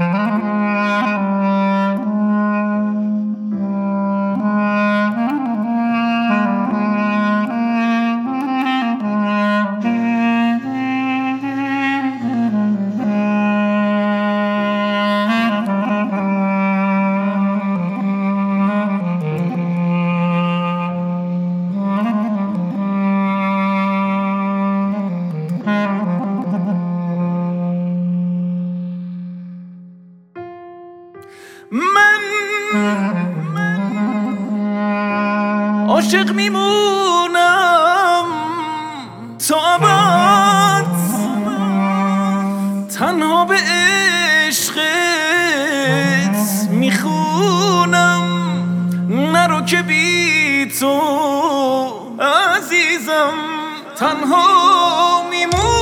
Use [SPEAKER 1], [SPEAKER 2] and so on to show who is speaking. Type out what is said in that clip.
[SPEAKER 1] 음. من عاشق میمونم. تا ابد تنها به عشقت می‌خونم. نرو که بی تو عزیزم. تنها سر